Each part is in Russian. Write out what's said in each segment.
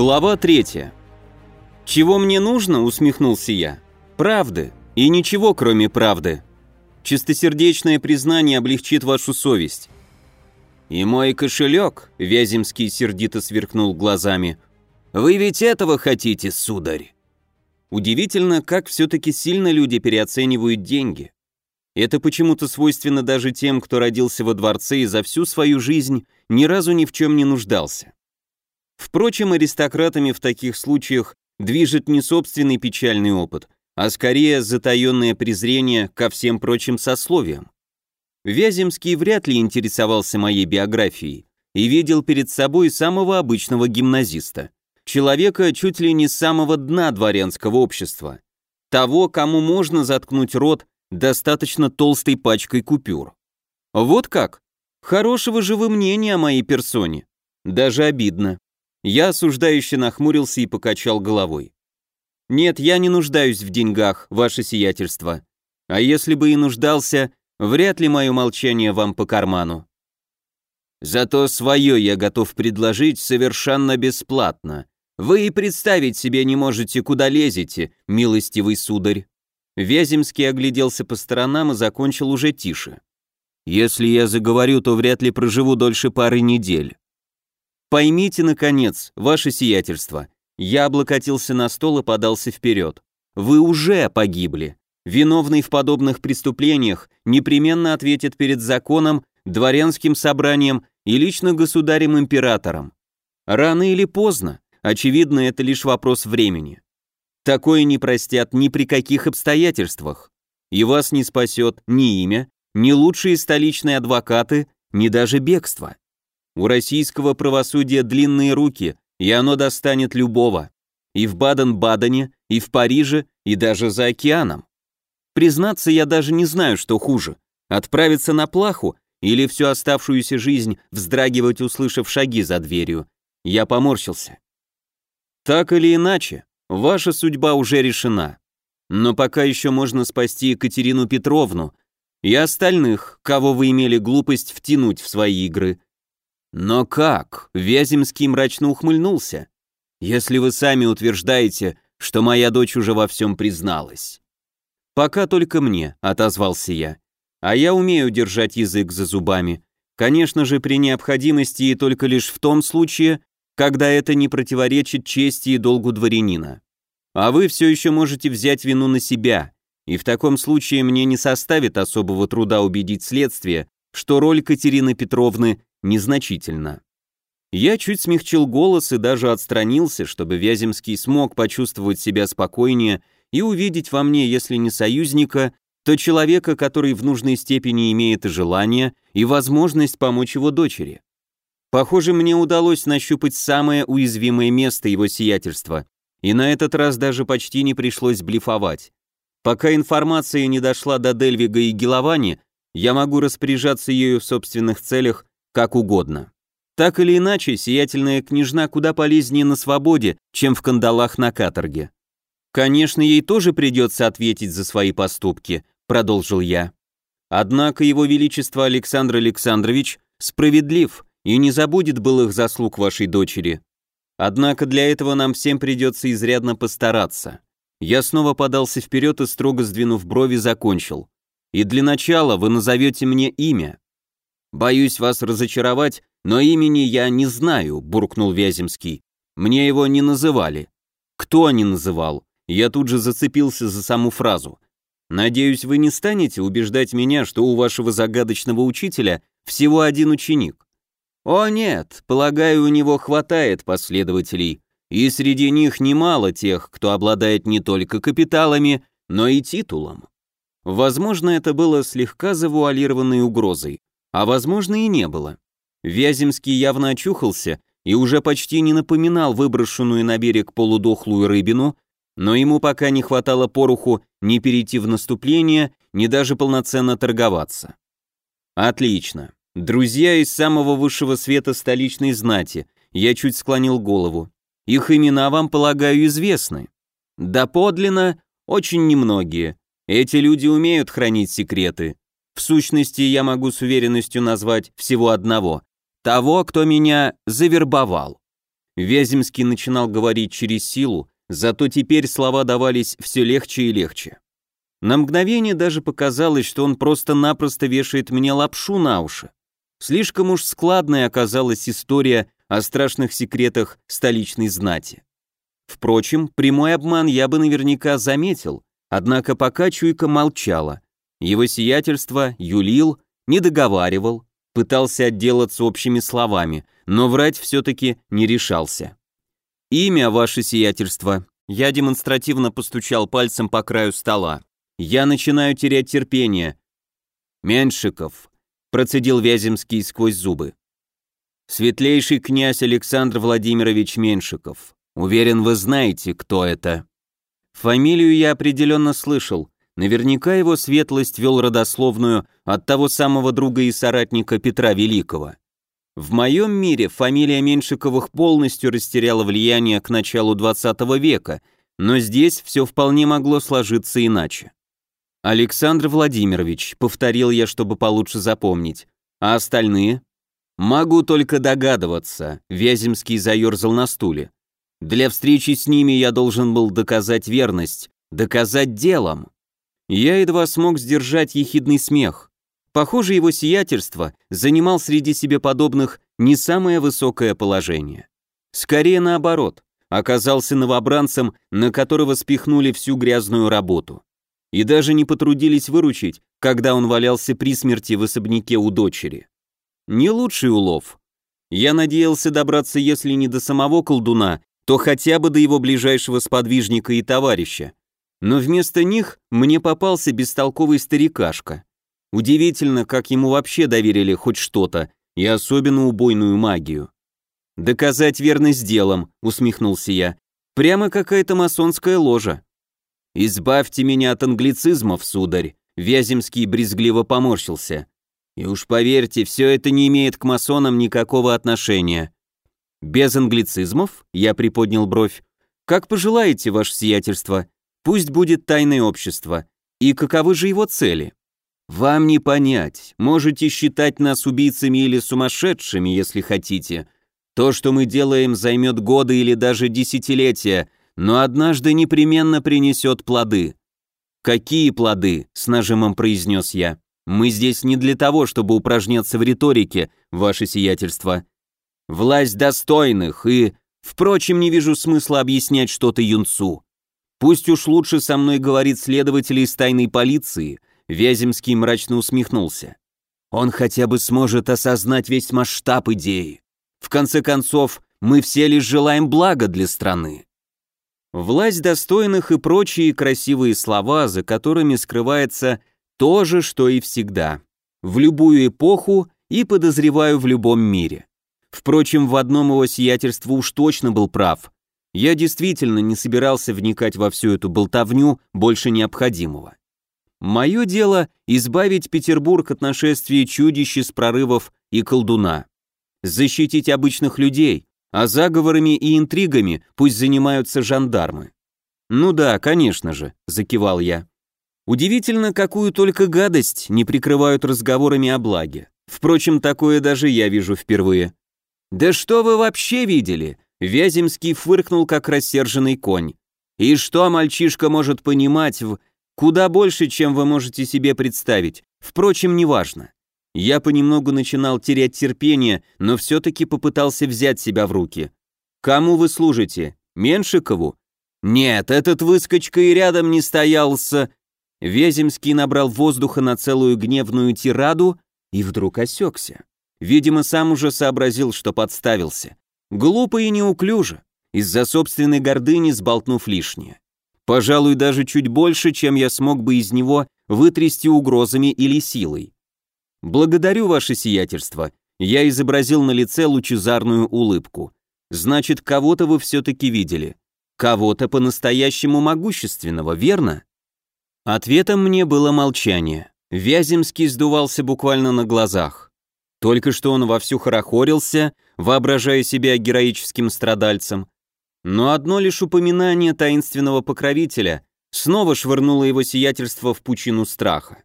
Глава 3. «Чего мне нужно?» — усмехнулся я. «Правды. И ничего, кроме правды. Чистосердечное признание облегчит вашу совесть». «И мой кошелек», — Вяземский сердито сверкнул глазами. «Вы ведь этого хотите, сударь?» Удивительно, как все-таки сильно люди переоценивают деньги. Это почему-то свойственно даже тем, кто родился во дворце и за всю свою жизнь ни разу ни в чем не нуждался. Впрочем, аристократами в таких случаях движет не собственный печальный опыт, а скорее затаенное презрение ко всем прочим сословиям. Вяземский вряд ли интересовался моей биографией и видел перед собой самого обычного гимназиста, человека чуть ли не с самого дна дворянского общества, того, кому можно заткнуть рот достаточно толстой пачкой купюр. Вот как? Хорошего же вы мнения о моей персоне. Даже обидно. Я осуждающе нахмурился и покачал головой. «Нет, я не нуждаюсь в деньгах, ваше сиятельство. А если бы и нуждался, вряд ли мое молчание вам по карману. Зато свое я готов предложить совершенно бесплатно. Вы и представить себе не можете, куда лезете, милостивый сударь». Вяземский огляделся по сторонам и закончил уже тише. «Если я заговорю, то вряд ли проживу дольше пары недель. Поймите, наконец, ваше сиятельство. Я облокотился на стол и подался вперед. Вы уже погибли. Виновный в подобных преступлениях непременно ответит перед законом, дворянским собранием и лично государем-императором. Рано или поздно, очевидно, это лишь вопрос времени. Такое не простят ни при каких обстоятельствах. И вас не спасет ни имя, ни лучшие столичные адвокаты, ни даже бегство. У российского правосудия длинные руки, и оно достанет любого. И в Баден-Бадене, и в Париже, и даже за океаном. Признаться, я даже не знаю, что хуже. Отправиться на плаху или всю оставшуюся жизнь вздрагивать, услышав шаги за дверью. Я поморщился. Так или иначе, ваша судьба уже решена. Но пока еще можно спасти Екатерину Петровну и остальных, кого вы имели глупость втянуть в свои игры. «Но как?» — Вяземский мрачно ухмыльнулся. «Если вы сами утверждаете, что моя дочь уже во всем призналась». «Пока только мне», — отозвался я. «А я умею держать язык за зубами. Конечно же, при необходимости и только лишь в том случае, когда это не противоречит чести и долгу дворянина. А вы все еще можете взять вину на себя, и в таком случае мне не составит особого труда убедить следствие, что роль Катерины Петровны незначительно. Я чуть смягчил голос и даже отстранился, чтобы Вяземский смог почувствовать себя спокойнее и увидеть во мне, если не союзника, то человека, который в нужной степени имеет желание, и возможность помочь его дочери. Похоже, мне удалось нащупать самое уязвимое место его сиятельства, и на этот раз даже почти не пришлось блефовать. Пока информация не дошла до Дельвига и Геловани, я могу распоряжаться ею в собственных целях как угодно. Так или иначе, сиятельная княжна куда полезнее на свободе, чем в кандалах на каторге. Конечно, ей тоже придется ответить за свои поступки, продолжил я. Однако его величество Александр Александрович справедлив и не забудет былых заслуг вашей дочери. Однако для этого нам всем придется изрядно постараться. Я снова подался вперед и строго сдвинув брови закончил. И для начала вы назовете мне имя. «Боюсь вас разочаровать, но имени я не знаю», — буркнул Вяземский. «Мне его не называли». «Кто не называл?» Я тут же зацепился за саму фразу. «Надеюсь, вы не станете убеждать меня, что у вашего загадочного учителя всего один ученик». «О нет, полагаю, у него хватает последователей, и среди них немало тех, кто обладает не только капиталами, но и титулом». Возможно, это было слегка завуалированной угрозой, а возможно и не было. Вяземский явно очухался и уже почти не напоминал выброшенную на берег полудохлую рыбину, но ему пока не хватало поруху ни перейти в наступление, ни даже полноценно торговаться. Отлично. Друзья из самого высшего света столичной знати, я чуть склонил голову. Их имена вам, полагаю, известны. Да подлинно, очень немногие. Эти люди умеют хранить секреты, в сущности, я могу с уверенностью назвать всего одного. Того, кто меня завербовал. Вяземский начинал говорить через силу, зато теперь слова давались все легче и легче. На мгновение даже показалось, что он просто-напросто вешает мне лапшу на уши. Слишком уж складной оказалась история о страшных секретах столичной знати. Впрочем, прямой обман я бы наверняка заметил, однако пока чуйка молчала. Его сиятельство юлил, не договаривал, пытался отделаться общими словами, но врать все-таки не решался. «Имя, ваше сиятельство». Я демонстративно постучал пальцем по краю стола. «Я начинаю терять терпение». «Меншиков», — процедил Вяземский сквозь зубы. «Светлейший князь Александр Владимирович Меншиков. Уверен, вы знаете, кто это». Фамилию я определенно слышал, Наверняка его светлость вел родословную от того самого друга и соратника Петра Великого. В моем мире фамилия Меншиковых полностью растеряла влияние к началу 20 века, но здесь все вполне могло сложиться иначе. «Александр Владимирович», — повторил я, чтобы получше запомнить, а остальные? «Могу только догадываться», — Вяземский заерзал на стуле. «Для встречи с ними я должен был доказать верность, доказать делом». Я едва смог сдержать ехидный смех. Похоже, его сиятельство занимал среди себе подобных не самое высокое положение. Скорее наоборот, оказался новобранцем, на которого спихнули всю грязную работу. И даже не потрудились выручить, когда он валялся при смерти в особняке у дочери. Не лучший улов. Я надеялся добраться, если не до самого колдуна, то хотя бы до его ближайшего сподвижника и товарища, но вместо них мне попался бестолковый старикашка. Удивительно, как ему вообще доверили хоть что-то, и особенно убойную магию. «Доказать верность делом», — усмехнулся я. «Прямо какая-то масонская ложа». «Избавьте меня от англицизмов, сударь», — Вяземский брезгливо поморщился. «И уж поверьте, все это не имеет к масонам никакого отношения». «Без англицизмов?» — я приподнял бровь. «Как пожелаете, ваше сиятельство. Пусть будет тайное общество. И каковы же его цели? Вам не понять. Можете считать нас убийцами или сумасшедшими, если хотите. То, что мы делаем, займет годы или даже десятилетия, но однажды непременно принесет плоды. «Какие плоды?» — с нажимом произнес я. «Мы здесь не для того, чтобы упражняться в риторике, ваше сиятельство. Власть достойных и... Впрочем, не вижу смысла объяснять что-то юнцу. Пусть уж лучше со мной говорит следователь из тайной полиции, Вяземский мрачно усмехнулся. Он хотя бы сможет осознать весь масштаб идеи. В конце концов, мы все лишь желаем блага для страны. Власть достойных и прочие красивые слова, за которыми скрывается то же, что и всегда. В любую эпоху и, подозреваю, в любом мире. Впрочем, в одном его сиятельство уж точно был прав. Я действительно не собирался вникать во всю эту болтовню больше необходимого. Мое дело — избавить Петербург от нашествия чудищ из прорывов и колдуна. Защитить обычных людей, а заговорами и интригами пусть занимаются жандармы. «Ну да, конечно же», — закивал я. Удивительно, какую только гадость не прикрывают разговорами о благе. Впрочем, такое даже я вижу впервые. «Да что вы вообще видели?» Вяземский фыркнул, как рассерженный конь. «И что мальчишка может понимать в... Куда больше, чем вы можете себе представить. Впрочем, неважно. Я понемногу начинал терять терпение, но все-таки попытался взять себя в руки. Кому вы служите? Меншикову? Нет, этот выскочка и рядом не стоял с... Вяземский набрал воздуха на целую гневную тираду и вдруг осекся. Видимо, сам уже сообразил, что подставился. Глупо и неуклюже, из-за собственной гордыни сболтнув лишнее. Пожалуй, даже чуть больше, чем я смог бы из него вытрясти угрозами или силой. «Благодарю ваше сиятельство», я изобразил на лице лучезарную улыбку. «Значит, кого-то вы все-таки видели. Кого-то по-настоящему могущественного, верно?» Ответом мне было молчание. Вяземский сдувался буквально на глазах. Только что он вовсю хорохорился, воображая себя героическим страдальцем. Но одно лишь упоминание таинственного покровителя снова швырнуло его сиятельство в пучину страха.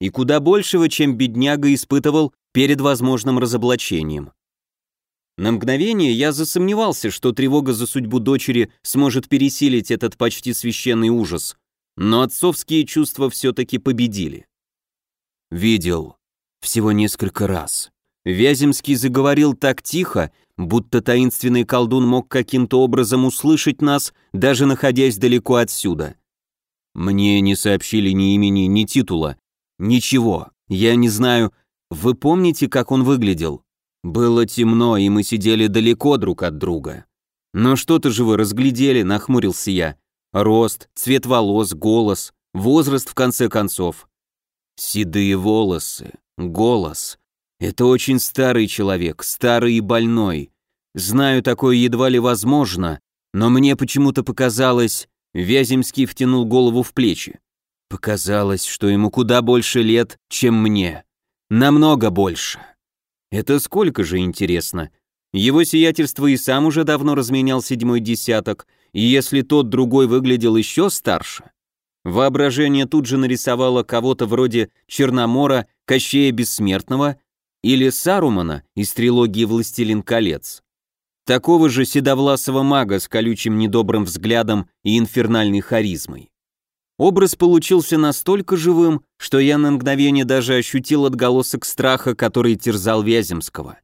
И куда большего, чем бедняга испытывал перед возможным разоблачением. На мгновение я засомневался, что тревога за судьбу дочери сможет пересилить этот почти священный ужас, но отцовские чувства все-таки победили. Видел. Всего несколько раз. Вяземский заговорил так тихо, будто таинственный колдун мог каким-то образом услышать нас, даже находясь далеко отсюда. Мне не сообщили ни имени, ни титула. Ничего. Я не знаю. Вы помните, как он выглядел? Было темно, и мы сидели далеко друг от друга. Но что-то же вы разглядели, нахмурился я. Рост, цвет волос, голос, возраст в конце концов. Седые волосы, голос. Это очень старый человек, старый и больной. Знаю, такое едва ли возможно, но мне почему-то показалось... Вяземский втянул голову в плечи. Показалось, что ему куда больше лет, чем мне. Намного больше. Это сколько же, интересно? Его сиятельство и сам уже давно разменял седьмой десяток, и если тот другой выглядел еще старше, воображение тут же нарисовало кого-то вроде Черномора, Кощея Бессмертного или Сарумана из трилогии «Властелин колец». Такого же седовласого мага с колючим недобрым взглядом и инфернальной харизмой. Образ получился настолько живым, что я на мгновение даже ощутил отголосок страха, который терзал Вяземского.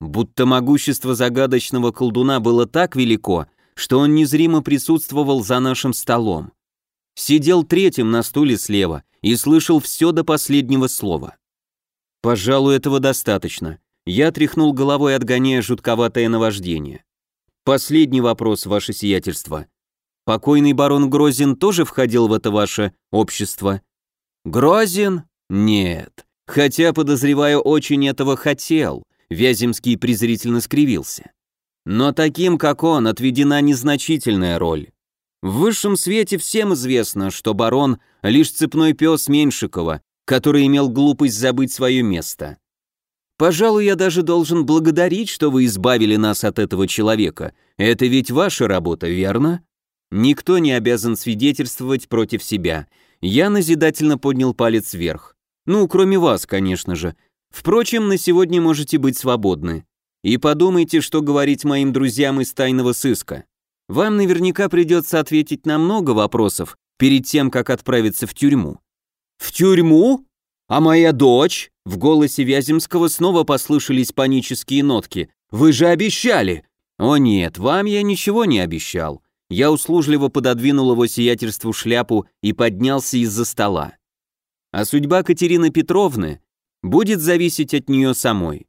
Будто могущество загадочного колдуна было так велико, что он незримо присутствовал за нашим столом. Сидел третьим на стуле слева и слышал все до последнего слова. Пожалуй, этого достаточно. Я тряхнул головой, отгоняя жутковатое наваждение. Последний вопрос, ваше сиятельство. Покойный барон Грозин тоже входил в это ваше общество? Грозин? Нет. Хотя, подозреваю, очень этого хотел. Вяземский презрительно скривился. Но таким, как он, отведена незначительная роль. В высшем свете всем известно, что барон — лишь цепной пес Меньшикова, который имел глупость забыть свое место. Пожалуй, я даже должен благодарить, что вы избавили нас от этого человека. Это ведь ваша работа, верно? Никто не обязан свидетельствовать против себя. Я назидательно поднял палец вверх. Ну, кроме вас, конечно же. Впрочем, на сегодня можете быть свободны. И подумайте, что говорить моим друзьям из тайного сыска. Вам наверняка придется ответить на много вопросов перед тем, как отправиться в тюрьму. В тюрьму? А моя дочь? В голосе Вяземского снова послышались панические нотки. «Вы же обещали!» «О нет, вам я ничего не обещал». Я услужливо пододвинул его сиятельству шляпу и поднялся из-за стола. А судьба Катерины Петровны будет зависеть от нее самой.